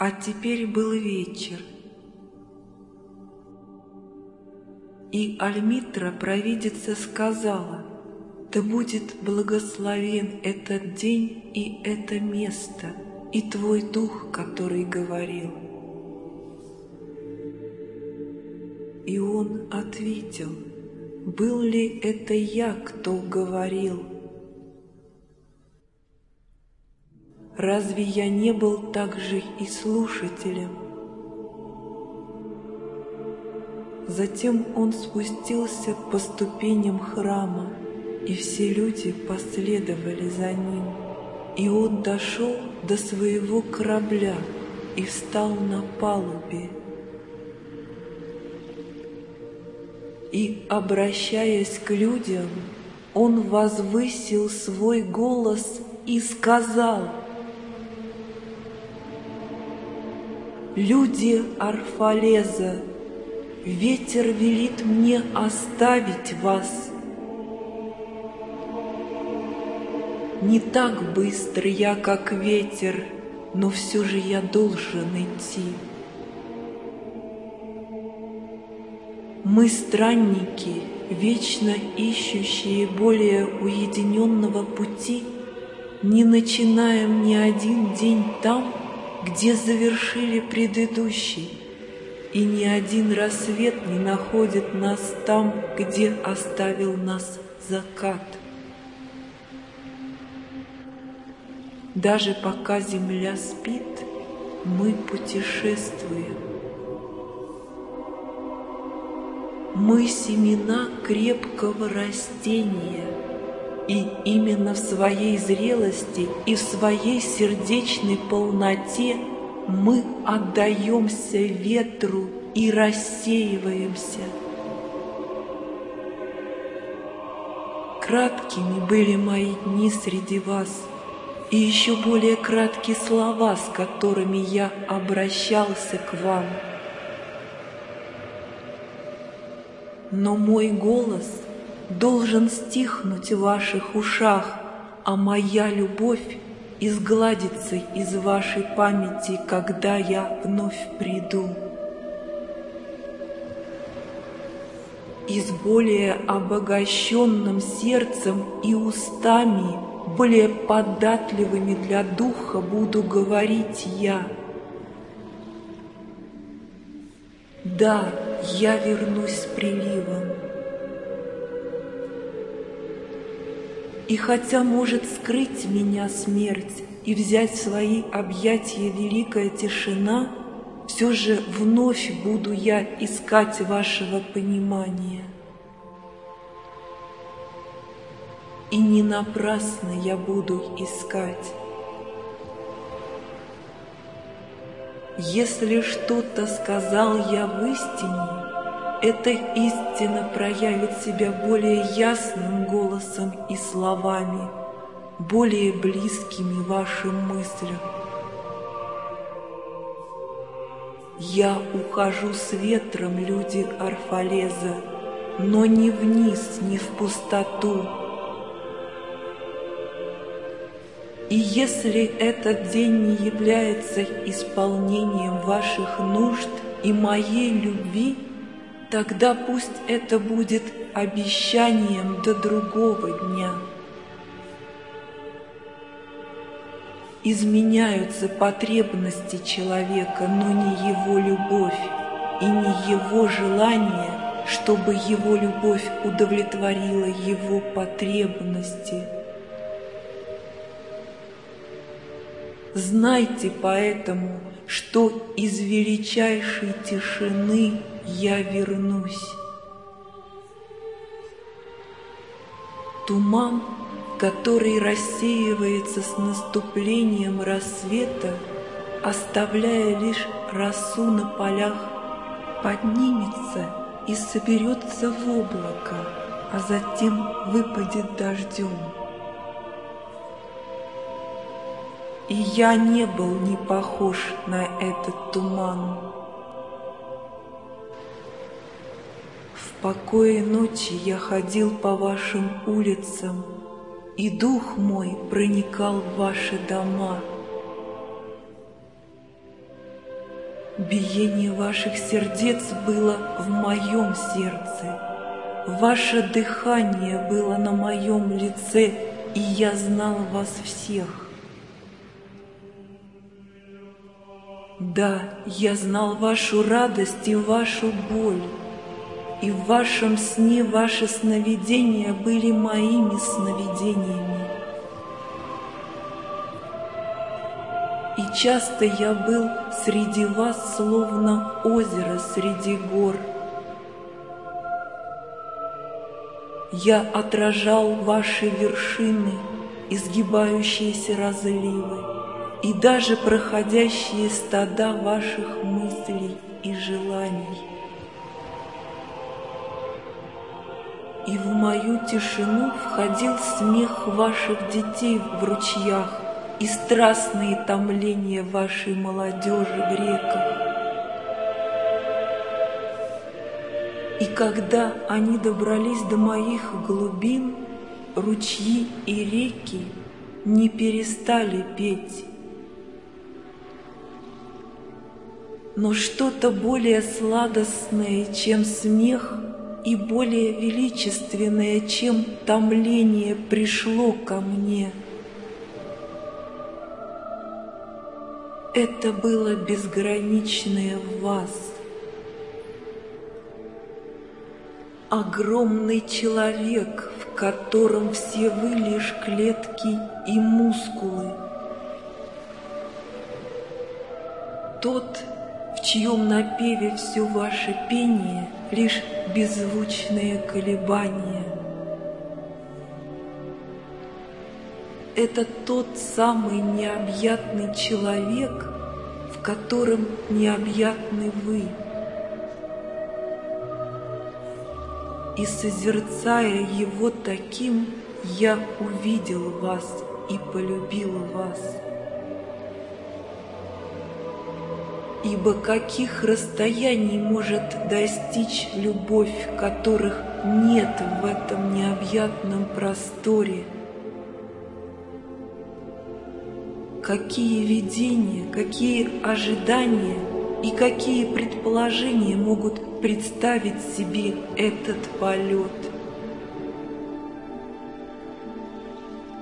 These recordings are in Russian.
А теперь был вечер. И Альмитра, провидица, сказала, «Да будет благословен этот день и это место, и твой дух, который говорил». И он ответил, «Был ли это я, кто говорил?» Разве я не был также и слушателем? Затем он спустился по ступеням храма, и все люди последовали за ним. И он дошел до своего корабля и встал на палубе. И, обращаясь к людям, он возвысил свой голос и сказал — Люди Арфалеза, ветер велит мне оставить вас. Не так быстро я, как ветер, но все же я должен идти. Мы странники, вечно ищущие более уединенного пути, не начинаем ни один день там, где завершили предыдущий, и ни один рассвет не находит нас там, где оставил нас закат. Даже пока земля спит, мы путешествуем. Мы семена крепкого растения — и именно в своей зрелости и в своей сердечной полноте мы отдаемся ветру и рассеиваемся. Краткими были мои дни среди вас, и еще более краткие слова, с которыми я обращался к вам. Но мой голос — должен стихнуть в ваших ушах, а моя любовь изгладится из вашей памяти, когда я вновь приду. И с более обогащенным сердцем и устами, более податливыми для духа буду говорить я. Да, я вернусь с приливом. И хотя может скрыть меня смерть и взять в свои объятия великая тишина, все же вновь буду я искать вашего понимания. И не напрасно я буду искать. Если что-то сказал я в истине, эта истина проявит себя более ясным голосом и словами, более близкими вашим мыслям. Я ухожу с ветром, люди Арфалеза, но не вниз, не в пустоту. И если этот день не является исполнением ваших нужд и моей любви, Тогда пусть это будет обещанием до другого дня. Изменяются потребности человека, но не его любовь и не его желание, чтобы его любовь удовлетворила его потребности. Знайте поэтому, что из величайшей тишины я вернусь. Туман, который рассеивается с наступлением рассвета, оставляя лишь росу на полях, поднимется и соберется в облако, а затем выпадет дождем. И я не был не похож на этот туман. Покое ночи я ходил по вашим улицам, И дух мой проникал в ваши дома. Биение ваших сердец было в моем сердце, Ваше дыхание было на моем лице, и я знал вас всех. Да, я знал вашу радость и вашу боль, и в вашем сне ваши сновидения были моими сновидениями. И часто я был среди вас, словно озеро среди гор. Я отражал ваши вершины, изгибающиеся разливы и даже проходящие стада ваших мыслей и желаний. И в мою тишину входил смех ваших детей в ручьях и страстные томления вашей молодежи в реках. И когда они добрались до моих глубин, ручьи и реки не перестали петь. но что-то более сладостное, чем смех, и более величественное, чем томление, пришло ко мне. Это было безграничное в вас. Огромный человек, в котором все вы лишь клетки и мускулы. Тот, чьем напеве все ваше пение — лишь беззвучные колебания. Это тот самый необъятный человек, в котором необъятны вы. И созерцая его таким, я увидел вас и полюбил вас. Ибо каких расстояний может достичь любовь, которых нет в этом необъятном просторе? Какие видения, какие ожидания и какие предположения могут представить себе этот полет?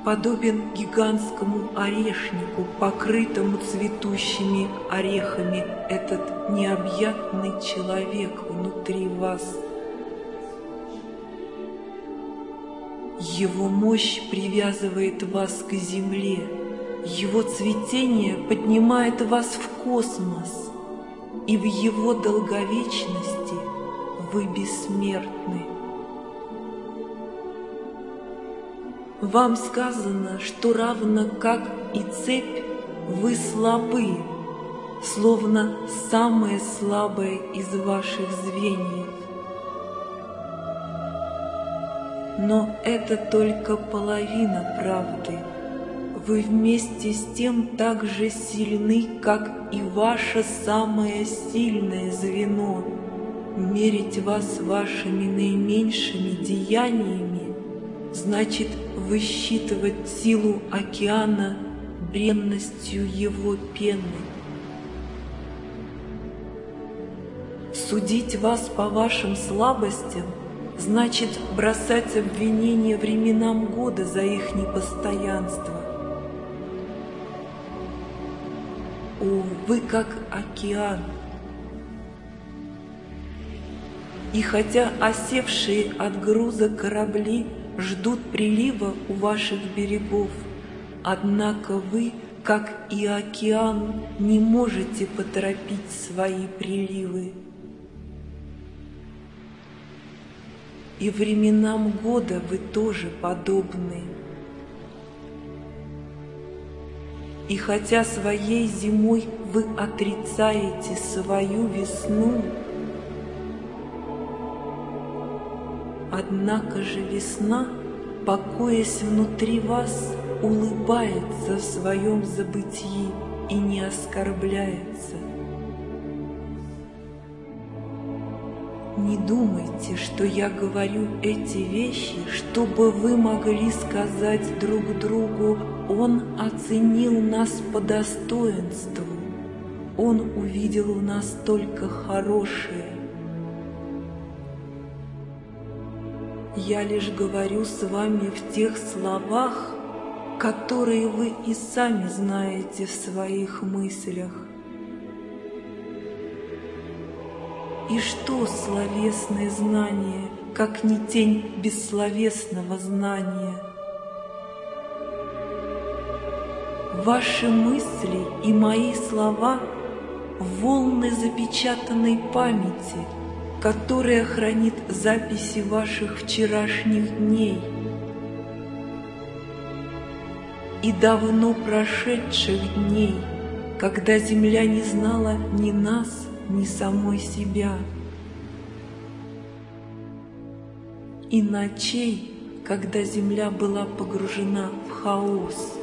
Подобен гигантскому орешнику, покрытому цветущими орехами, этот необъятный человек внутри вас. Его мощь привязывает вас к земле, его цветение поднимает вас в космос, и в его долговечности вы бессмертны. Вам сказано, что равно как и цепь, вы слабы, словно самое слабое из ваших звеньев. Но это только половина правды. Вы вместе с тем так же сильны, как и ваше самое сильное звено. Мерить вас вашими наименьшими деяниями значит высчитывать силу океана бренностью его пены. Судить вас по вашим слабостям значит бросать обвинения временам года за их непостоянство. О, вы как океан! И хотя осевшие от груза корабли ждут прилива у ваших берегов, однако вы, как и океан, не можете поторопить свои приливы. И временам года вы тоже подобны. И хотя своей зимой вы отрицаете свою весну, Однако же весна, покоясь внутри вас, улыбается в своем забытии и не оскорбляется. Не думайте, что я говорю эти вещи, чтобы вы могли сказать друг другу, он оценил нас по достоинству. Он увидел в нас только хорошее. Я лишь говорю с вами в тех словах, которые вы и сами знаете в своих мыслях. И что словесное знание, как не тень бессловесного знания? Ваши мысли и мои слова — волны запечатанной памяти, которая хранит записи ваших вчерашних дней и давно прошедших дней, когда земля не знала ни нас, ни самой себя. И ночей, когда земля была погружена в хаос.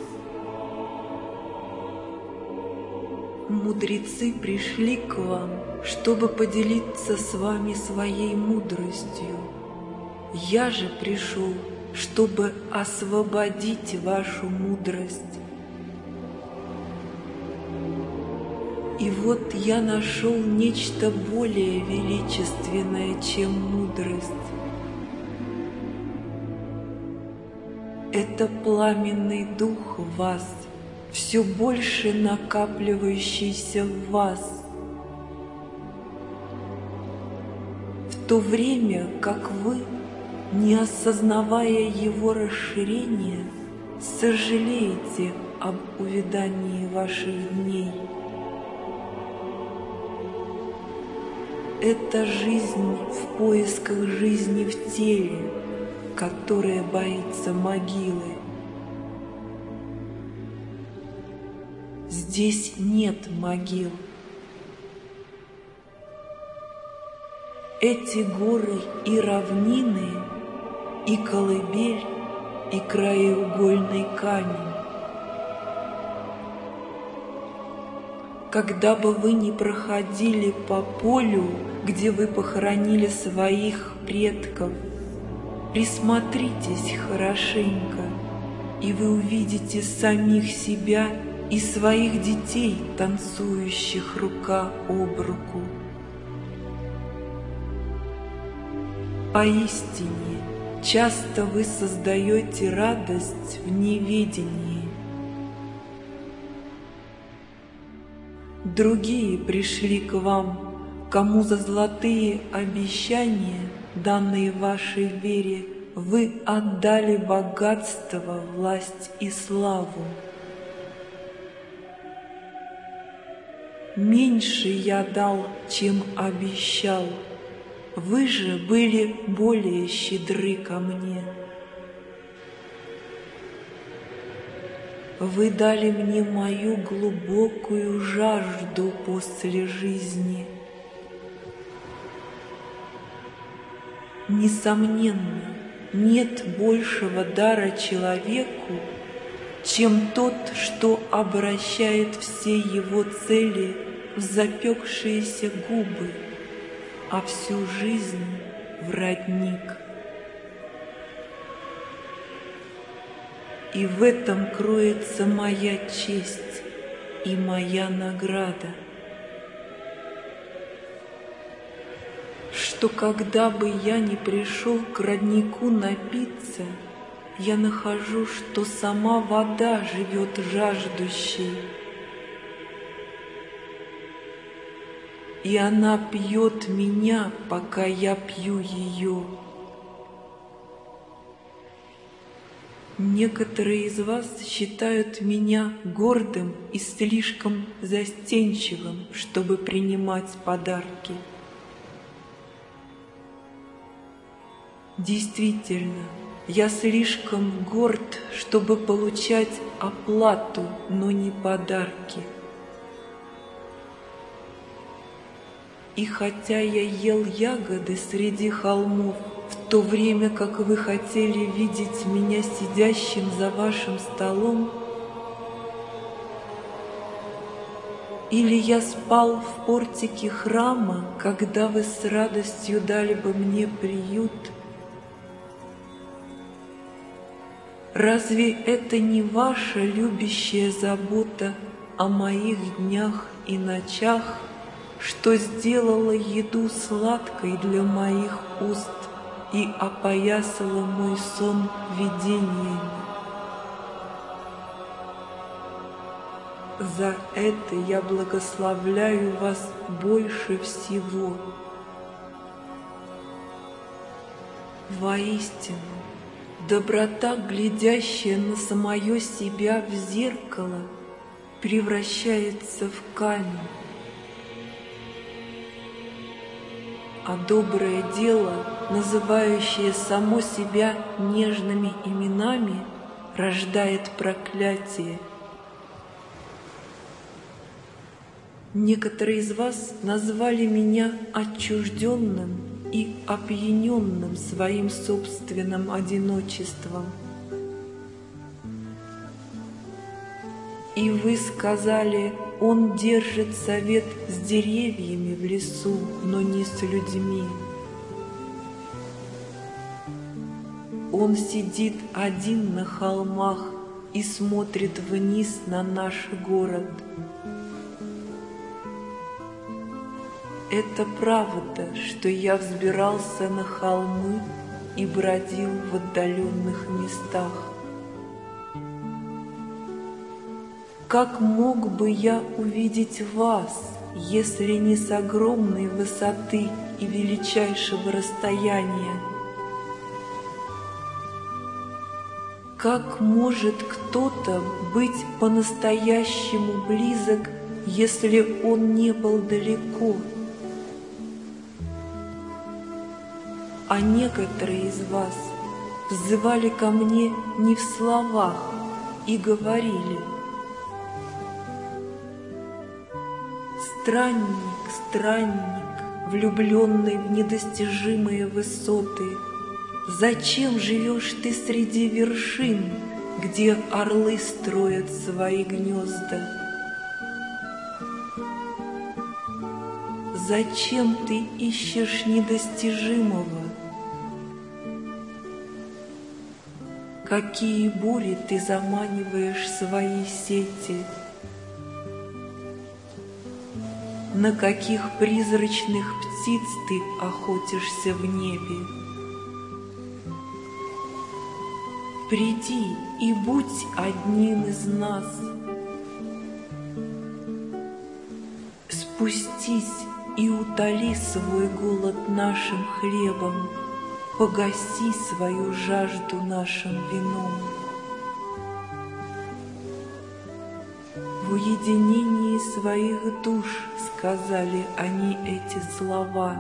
Мудрецы пришли к вам, чтобы поделиться с вами своей мудростью. Я же пришел, чтобы освободить вашу мудрость И вот я нашел нечто более величественное, чем мудрость. Это пламенный дух вас, все больше накапливающийся в вас. В то время, как вы, не осознавая его расширения, сожалеете об увядании ваших дней. это жизнь в поисках жизни в теле, которая боится могилы. Здесь нет могил. Эти горы и равнины, и колыбель, и краеугольный камень. Когда бы вы ни проходили по полю, где вы похоронили своих предков. Присмотритесь хорошенько, и вы увидите самих себя и своих детей, танцующих рука об руку. Поистине, часто вы создаете радость в неведении. Другие пришли к вам кому за золотые обещания, данные вашей вере, вы отдали богатство, власть и славу. Меньше я дал, чем обещал, вы же были более щедры ко мне. Вы дали мне мою глубокую жажду после жизни — Несомненно, нет большего дара человеку, чем тот, что обращает все его цели в запекшиеся губы, а всю жизнь в родник. И в этом кроется моя честь и моя награда — что когда бы я не пришел к роднику напиться, я нахожу, что сама вода живет жаждущей. И она пьет меня, пока я пью ее. Некоторые из вас считают меня гордым и слишком застенчивым, чтобы принимать подарки. Действительно, я слишком горд, чтобы получать оплату, но не подарки. И хотя я ел ягоды среди холмов, в то время как вы хотели видеть меня сидящим за вашим столом, Или я спал в портике храма, когда вы с радостью дали бы мне приют — Разве это не ваша любящая забота о моих днях и ночах, что сделала еду сладкой для моих уст и опоясала мой сон видениями. За это я благословляю вас больше всего. Воистину, доброта, глядящая на самое себя в зеркало, превращается в камень. А доброе дело, называющее само себя нежными именами, рождает проклятие – Некоторые из вас назвали меня отчужденным и опьяненным своим собственным одиночеством. И вы сказали, он держит совет с деревьями в лесу, но не с людьми. Он сидит один на холмах и смотрит вниз на наш город – Это правда, что я взбирался на холмы и бродил в отдаленных местах. Как мог бы я увидеть вас, если не с огромной высоты и величайшего расстояния? Как может кто-то быть по-настоящему близок, если он не был далеко? а некоторые из вас взывали ко мне не в словах и говорили «Странник, странник, влюбленный в недостижимые высоты, зачем живешь ты среди вершин, где орлы строят свои гнезда?» Зачем ты ищешь недостижимого? какие бури ты заманиваешь свои сети, на каких призрачных птиц ты охотишься в небе. Приди и будь одним из нас. Спустись и утоли свой голод нашим хлебом погаси свою жажду нашим вином. В уединении своих душ сказали они эти слова.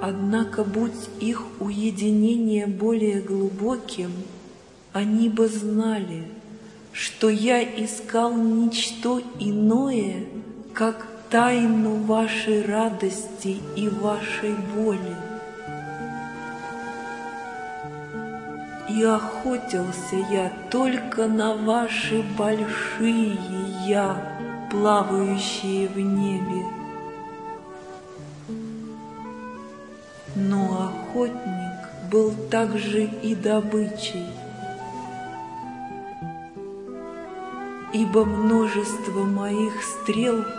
Однако, будь их уединение более глубоким, они бы знали, что я искал ничто иное, как тайну вашей радости и вашей боли. И охотился я только на ваши большие я, плавающие в небе. Но охотник был также и добычей, ибо множество моих стрел —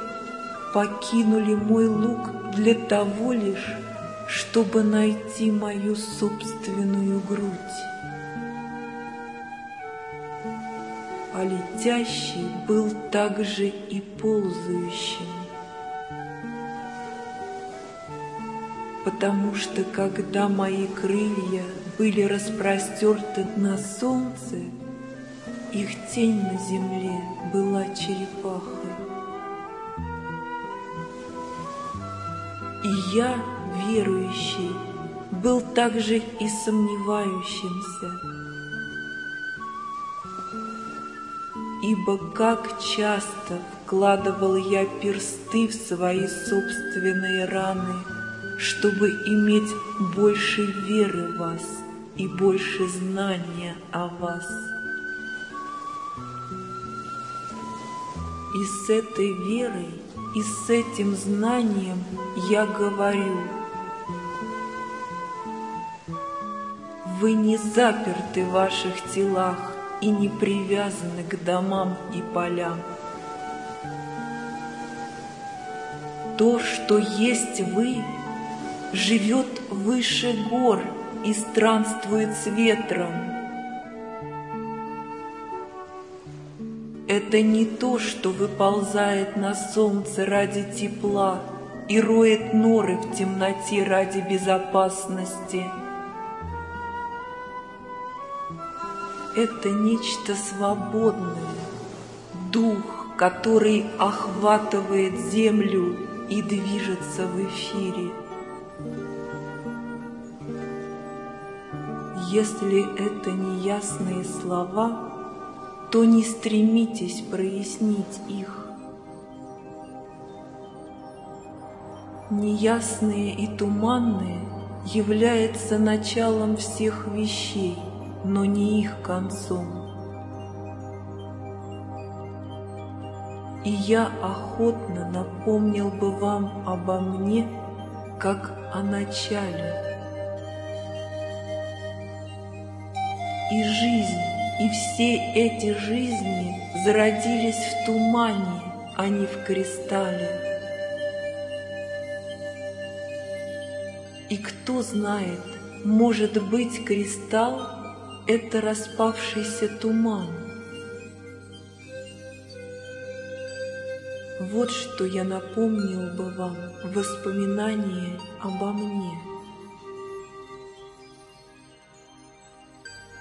покинули мой лук для того лишь, чтобы найти мою собственную грудь. А летящий был также и ползающим. Потому что когда мои крылья были распростерты на солнце, их тень на земле была черепахой. И я, верующий, был также и сомневающимся. Ибо как часто вкладывал я персты в свои собственные раны, чтобы иметь больше веры в вас и больше знания о вас. И с этой верой и с этим знанием я говорю, вы не заперты в ваших телах, и не привязаны к домам и полям. То, что есть вы, живет выше гор и странствует с ветром. Это не то, что выползает на солнце ради тепла и роет норы в темноте ради безопасности. Это нечто свободное, дух, который охватывает землю и движется в эфире. Если это неясные слова, то не стремитесь прояснить их. Неясные и туманные является началом всех вещей, но не их концом. И я охотно напомнил бы вам обо мне, как о начале. И жизнь, и все эти жизни зародились в тумане, а не в кристалле. И кто знает, может быть, кристалл — это распавшийся туман. Вот что я напомнил бы вам воспоминание обо мне.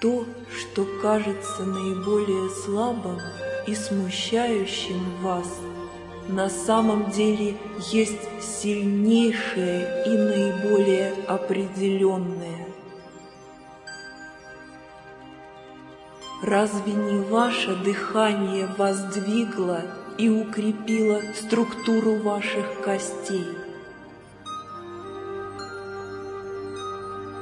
То, что кажется наиболее слабым и смущающим вас, на самом деле есть сильнейшее и наиболее определенное. Разве не ваше дыхание воздвигло и укрепило структуру ваших костей?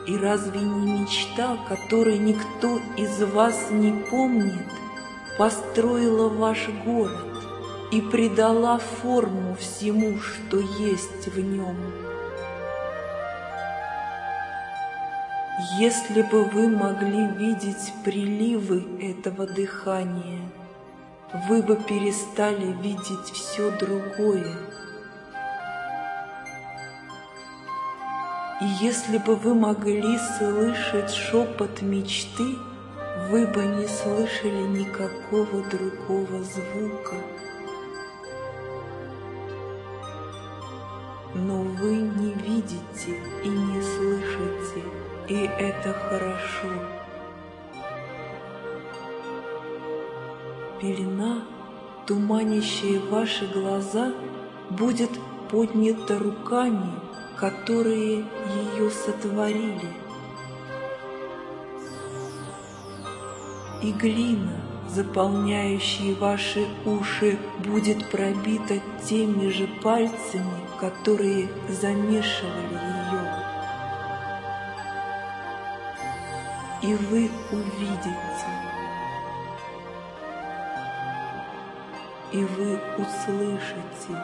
И разве не мечта, которой никто из вас не помнит, построила ваш город и придала форму всему, что есть в нем? Если бы вы могли видеть приливы этого дыхания, вы бы перестали видеть все другое. И если бы вы могли слышать шепот мечты, вы бы не слышали никакого другого звука. Но вы не видите и не слышите, и это хорошо. Пелена, туманящая ваши глаза, будет поднята руками, которые ее сотворили. И глина, заполняющая ваши уши, будет пробита теми же пальцами, которые замешивали ее. И вы увидите, и вы услышите.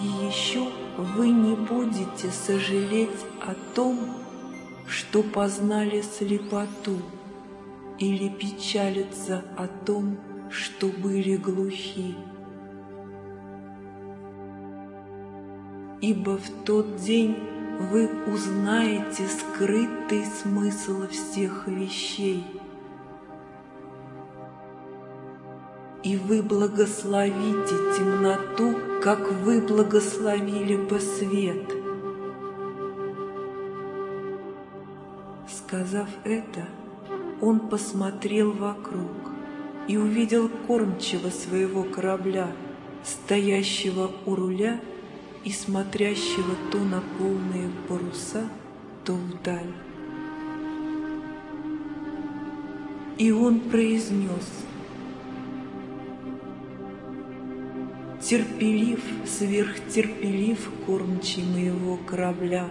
И еще вы не будете сожалеть о том, что познали слепоту, или печалиться о том, что были глухи. Ибо в тот день вы узнаете скрытый смысл всех вещей – и вы благословите темноту, как вы благословили бы свет. Сказав это, он посмотрел вокруг и увидел кормчего своего корабля, стоящего у руля и смотрящего то на полные паруса, то вдаль. И он произнес — терпелив, сверхтерпелив кормчий моего корабля.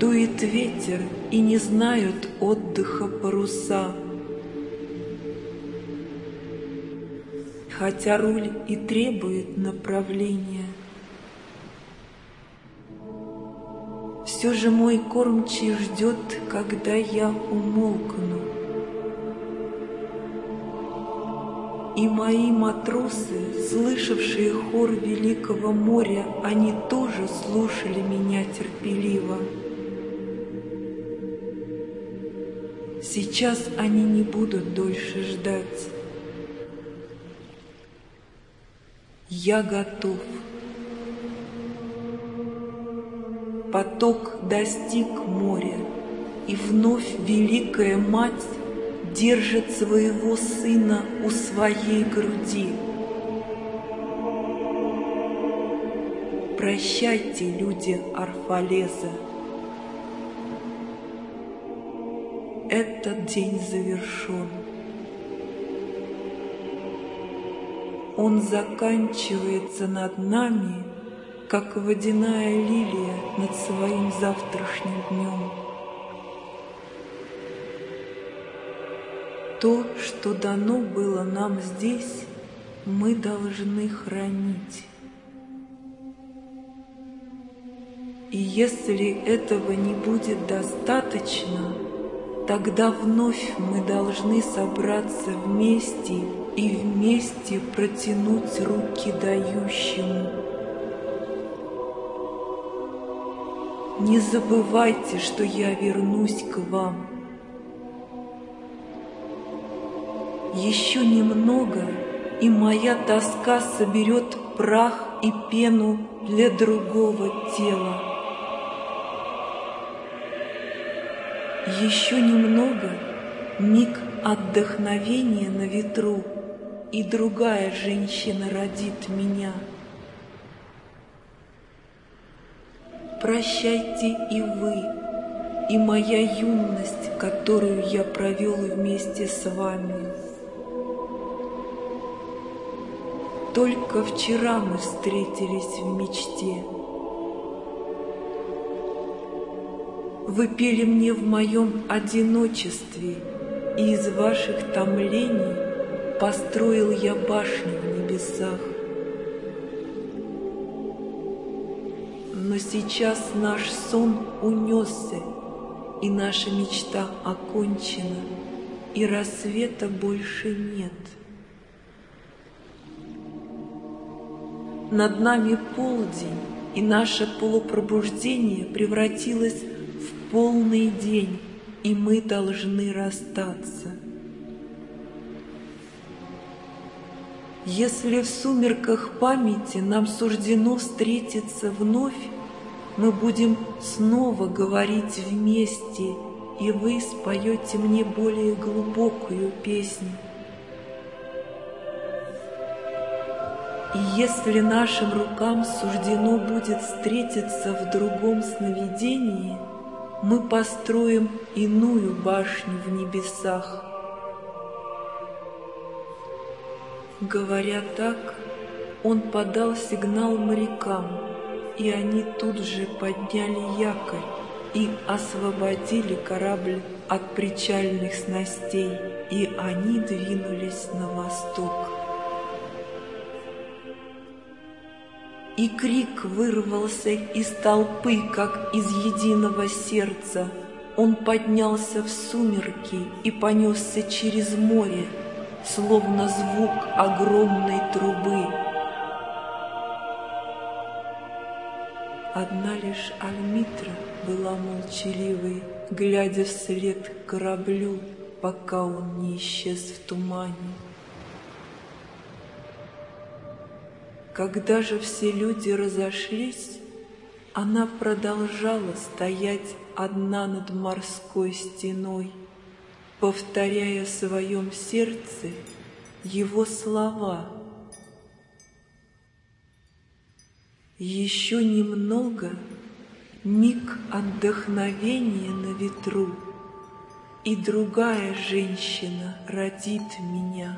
Дует ветер, и не знают отдыха паруса. Хотя руль и требует направления, все же мой кормчий ждет, когда я умолкну. И мои матросы, слышавшие хор великого моря, они тоже слушали меня терпеливо. Сейчас они не будут дольше ждать. Я готов. Поток достиг моря, и вновь Великая Мать держит своего сына у своей груди. Прощайте, люди Арфалеза. Этот день завершен. Он заканчивается над нами, как водяная лилия над своим завтрашним днем. То, что дано было нам здесь, мы должны хранить. И если этого не будет достаточно, Тогда вновь мы должны собраться вместе и вместе протянуть руки дающему. Не забывайте, что я вернусь к вам. Еще немного, и моя тоска соберет прах и пену для другого тела. Еще немного, миг отдохновения на ветру, И другая женщина родит меня. Прощайте и вы, и моя юность, которую я провел вместе с вами. Только вчера мы встретились в мечте. Вы пели мне в моем одиночестве, И из ваших томлений Построил я башню в небесах. Но сейчас наш сон унесся, И наша мечта окончена, И рассвета больше нет. Над нами полдень, и наше полупробуждение превратилось полный день, и мы должны расстаться. Если в сумерках памяти нам суждено встретиться вновь, мы будем снова говорить вместе, и вы споете мне более глубокую песню. И если нашим рукам суждено будет встретиться в другом сновидении – мы построим иную башню в небесах. Говоря так, он подал сигнал морякам, и они тут же подняли якорь и освободили корабль от причальных снастей, и они двинулись на восток. И крик вырвался из толпы, как из единого сердца. Он поднялся в сумерки и понесся через море, словно звук огромной трубы. Одна лишь Альмитра была молчаливой, глядя вслед кораблю, пока он не исчез в тумане. Когда же все люди разошлись, она продолжала стоять одна над морской стеной, повторяя в своем сердце его слова. Еще немного миг отдохновения на ветру, и другая женщина родит меня.